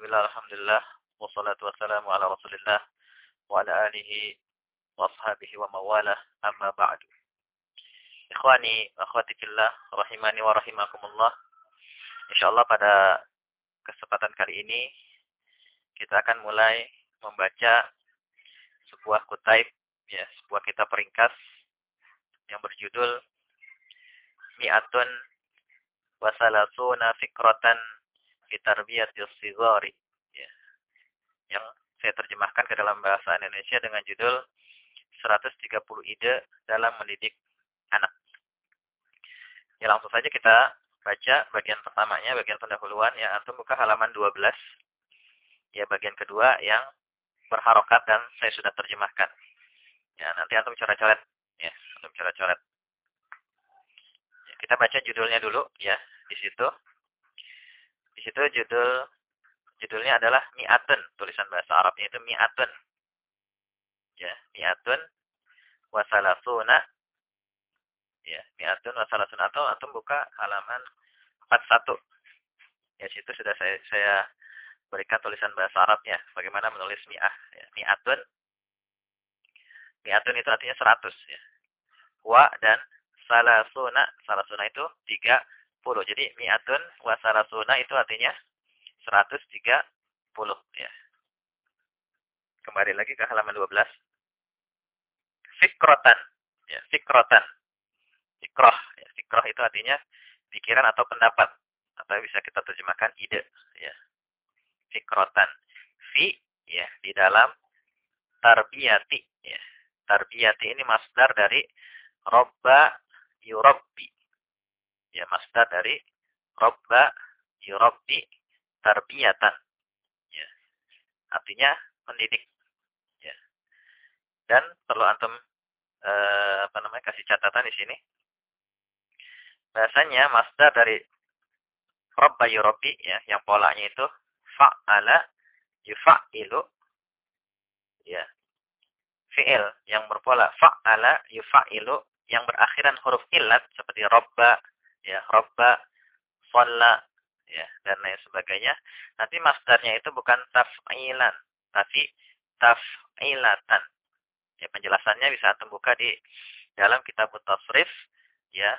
Bismillah, Alhamdulillah, wassalatu wassalamu ala rasulillah, wa ala alihi wa ashabihi wa mawalah, amma ba'du. Ikhwani, akhwati fillah, rahimani wa rahimakumullah. InsyaAllah pada kesempatan kali ini, kita akan mulai membaca sebuah kutaib, ya, sebuah kitab peringkas yang berjudul Mi'atun wasalasuna fikratan fitarbiyatis sigari. Ya. Yang saya terjemahkan ke dalam bahasa Indonesia dengan judul 130 ide dalam mendidik anak. Ya langsung saja kita baca bagian pertamanya, bagian pendahuluan ya antum buka halaman 12. Ya bagian kedua yang berharokat dan saya sudah terjemahkan. Ya nanti antum coret-coret ya, antum coret-coret. Ya, kita baca judulnya dulu ya di situ. Di situ judul judulnya adalah mi'atun, tulisan bahasa Arabnya itu mi'atun. Ya, mi'atun wasalasuna. Ya, mi'atun wasalasuna atau atau buka halaman 41. Ya, situ sudah saya saya berikan tulisan bahasa Arabnya bagaimana menulis mi'ah ya. Mi'atun Mi'atun itu artinya 100 ya. Wa dan salasuna, salasuna itu 3 10. Jadi mi'atun wa salasuna itu artinya 130 ya. Kembali lagi ke halaman 12. Fikrotan. Ya, fikrotan. Fikroh. Ya, fikroh itu artinya pikiran atau pendapat. Atau bisa kita terjemahkan ide. Ya. Fikrotan. Fi, ya, di dalam tarbiyati. Ya. Tarbiyati ini masdar dari robba yurabbi ya masdar dari robba yurabbi tarbiyatan. Ya. Artinya mendidik. Ya. Dan perlu antum eh, apa namanya kasih catatan di sini. Bahasanya masdar dari robba yurabbi ya, yang polanya itu fa'ala yufa'ilu ya. Fi'il yang berpola fa'ala yufa'ilu yang berakhiran huruf ilat seperti robba ya robba shalla ya dan lain sebagainya. Nanti masdarnya itu bukan taf'ilan tapi taf'ilatan. Ya penjelasannya bisa antum buka di dalam kitab tasrif ya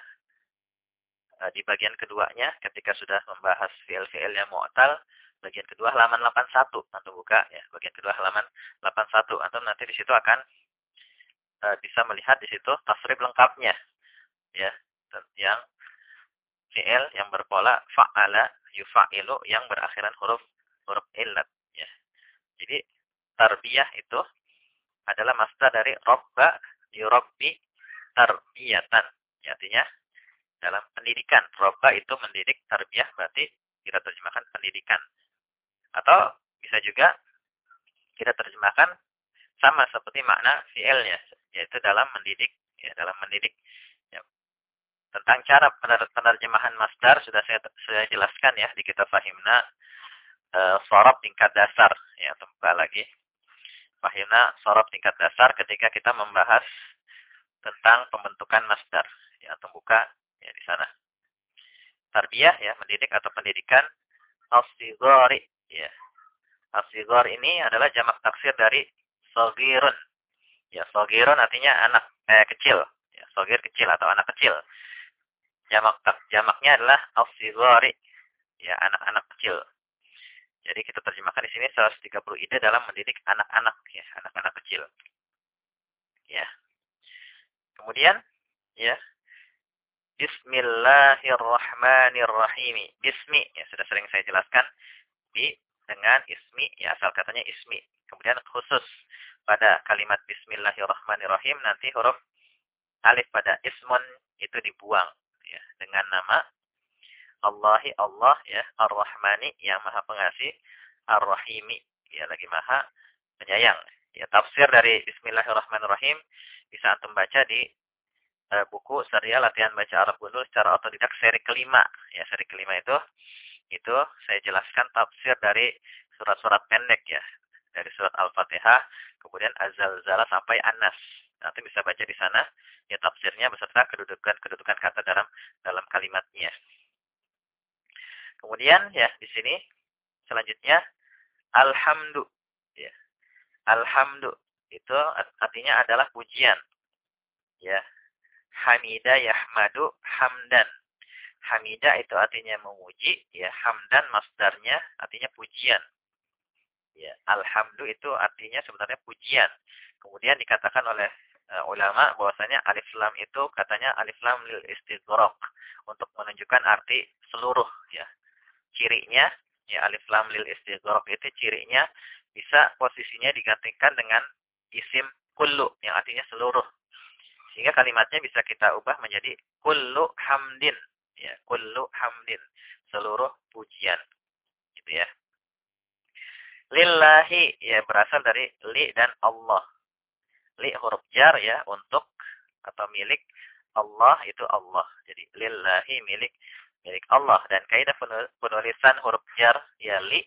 e, di bagian keduanya ketika sudah membahas fi'il-fi'il yang mu'tal bagian kedua halaman 81 antum buka ya bagian kedua halaman 81 antum nanti di situ akan uh, bisa melihat di situ tasrif lengkapnya ya yang fi'il yang berpola fa'ala yufa'ilu yang berakhiran huruf huruf illat ya. Jadi tarbiyah itu adalah masdar dari robba yurabbi tarbiyatan. Ya, artinya dalam pendidikan. Robba itu mendidik, tarbiyah berarti kita terjemahkan pendidikan. Atau bisa juga kita terjemahkan sama seperti makna fi'ilnya, yaitu dalam mendidik, ya, dalam mendidik. Tentang cara penerjemahan masdar sudah saya, saya jelaskan ya di kitab Fahimna uh, sorab tingkat dasar. Ya, tempat lagi. Fahimna sorab tingkat dasar ketika kita membahas tentang pembentukan masdar. Ya, atau buka ya di sana. Tarbiyah ya, mendidik atau pendidikan. Asigori ya. Asigor ini adalah jamak taksir dari sogirun. Ya, sogirun artinya anak eh, kecil. Ya, sogir kecil atau anak kecil jamak jamaknya adalah al ya anak-anak kecil. Jadi kita terjemahkan di sini 130 ide dalam mendidik anak-anak ya, anak-anak kecil. Ya. Kemudian ya Bismillahirrahmanirrahim. Bismi ya sudah sering saya jelaskan di dengan ismi ya asal katanya ismi. Kemudian khusus pada kalimat bismillahirrahmanirrahim nanti huruf alif pada ismun itu dibuang ya dengan nama Allahi Allah ya Ar-Rahmani yang Maha Pengasih Ar-Rahimi ya lagi Maha Penyayang. Ya tafsir dari Bismillahirrahmanirrahim bisa antum baca di uh, buku serial latihan baca Arab Gundul secara otodidak seri kelima. Ya seri kelima itu itu saya jelaskan tafsir dari surat-surat pendek ya dari surat Al-Fatihah kemudian Az-Zalzalah sampai An-Nas. Nanti bisa baca di sana ya tafsirnya beserta kedudukan-kedudukan kata dalam dalam kalimatnya. Kemudian ya di sini selanjutnya alhamdu ya. Alhamdu itu artinya adalah pujian. Ya. Hamida yahmadu hamdan. Hamida itu artinya memuji, ya hamdan masdarnya artinya pujian. Ya, alhamdu itu artinya sebenarnya pujian. Kemudian dikatakan oleh uh, ulama bahwasanya alif lam itu katanya alif lam lil istighraq untuk menunjukkan arti seluruh ya. Cirinya ya alif lam lil istighraq itu cirinya bisa posisinya digantikan dengan isim kullu yang artinya seluruh. Sehingga kalimatnya bisa kita ubah menjadi kullu hamdin ya, kullu hamdin, seluruh pujian. Gitu ya. Lillahi ya berasal dari li dan Allah li huruf jar ya untuk atau milik Allah itu Allah. Jadi lillahi milik milik Allah dan kaidah penulisan huruf jar ya li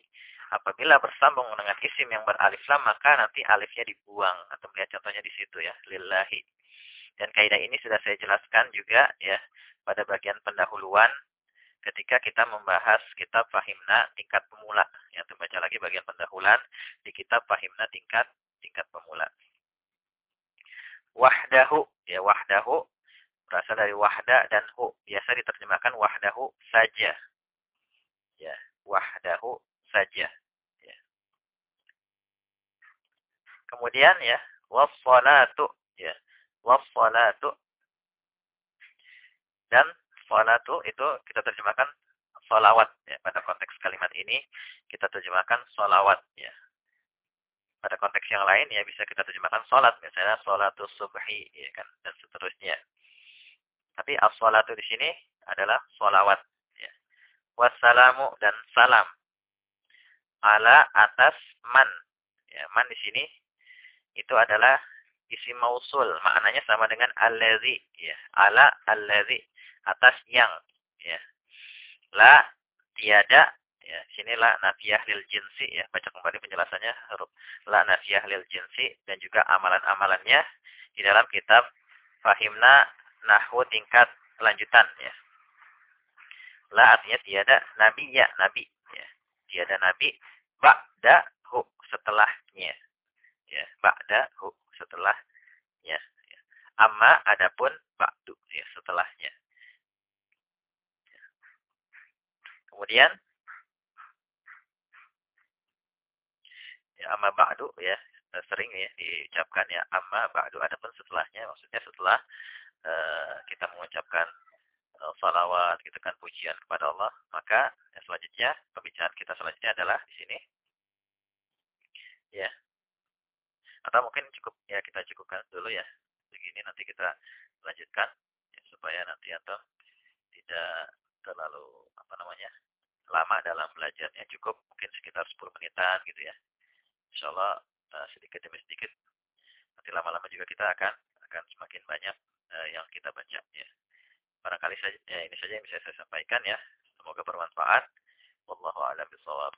apabila bersambung dengan isim yang beralif lam maka nanti alifnya dibuang atau melihat contohnya di situ ya lillahi. Dan kaidah ini sudah saya jelaskan juga ya pada bagian pendahuluan ketika kita membahas kitab Fahimna tingkat pemula. Ya, baca lagi bagian pendahuluan di kitab Fahimna tingkat tingkat pemula wahdahu ya wahdahu berasal dari wahda dan hu. Biasa diterjemahkan wahdahu saja. Ya wahdahu saja. Ya. kemudian ya wassalatu ya wassalatu. Dan salatu itu kita terjemahkan salawat ya. Pada konteks kalimat ini kita terjemahkan salawat ya pada konteks yang lain ya bisa kita terjemahkan sholat misalnya sholatus subhi ya kan dan seterusnya. Tapi as-sholatu di sini adalah sholawat ya. wassalamu dan salam. Ala atas man ya. Man di sini itu adalah isim mausul maknanya sama dengan allazi ya. Ala allazi atas yang ya. La tiada Ya, sini la nafiyah lil jinsi ya. Baca kembali penjelasannya huruf la nafiyah lil jinsi dan juga amalan-amalannya di dalam kitab Fahimna Nahwu tingkat lanjutan ya. La artinya tiada nabi ya, nabi ya. Tiada nabi ba'da hu setelahnya. Ya, ba'da hu setelahnya. Ya. Amma adapun ba'du ya setelahnya. Kemudian ya amma ba'du ya. Sering ya diucapkan ya amma ba'du. Adapun setelahnya maksudnya setelah uh, kita mengucapkan uh, salawat gitu kan pujian kepada Allah maka ya, selanjutnya pembicaraan kita selanjutnya adalah di sini. Ya. Atau mungkin cukup ya kita cukupkan dulu ya. Begini nanti kita lanjutkan ya, supaya nanti atau tidak terlalu apa namanya lama dalam belajarnya. Cukup mungkin sekitar 10 menitan gitu ya insya Allah uh, sedikit demi sedikit nanti lama-lama juga kita akan akan semakin banyak uh, yang kita baca ya. Barangkali saja ya, ini saja yang bisa saya sampaikan ya. Semoga bermanfaat. Wallahu a'lam bishawab.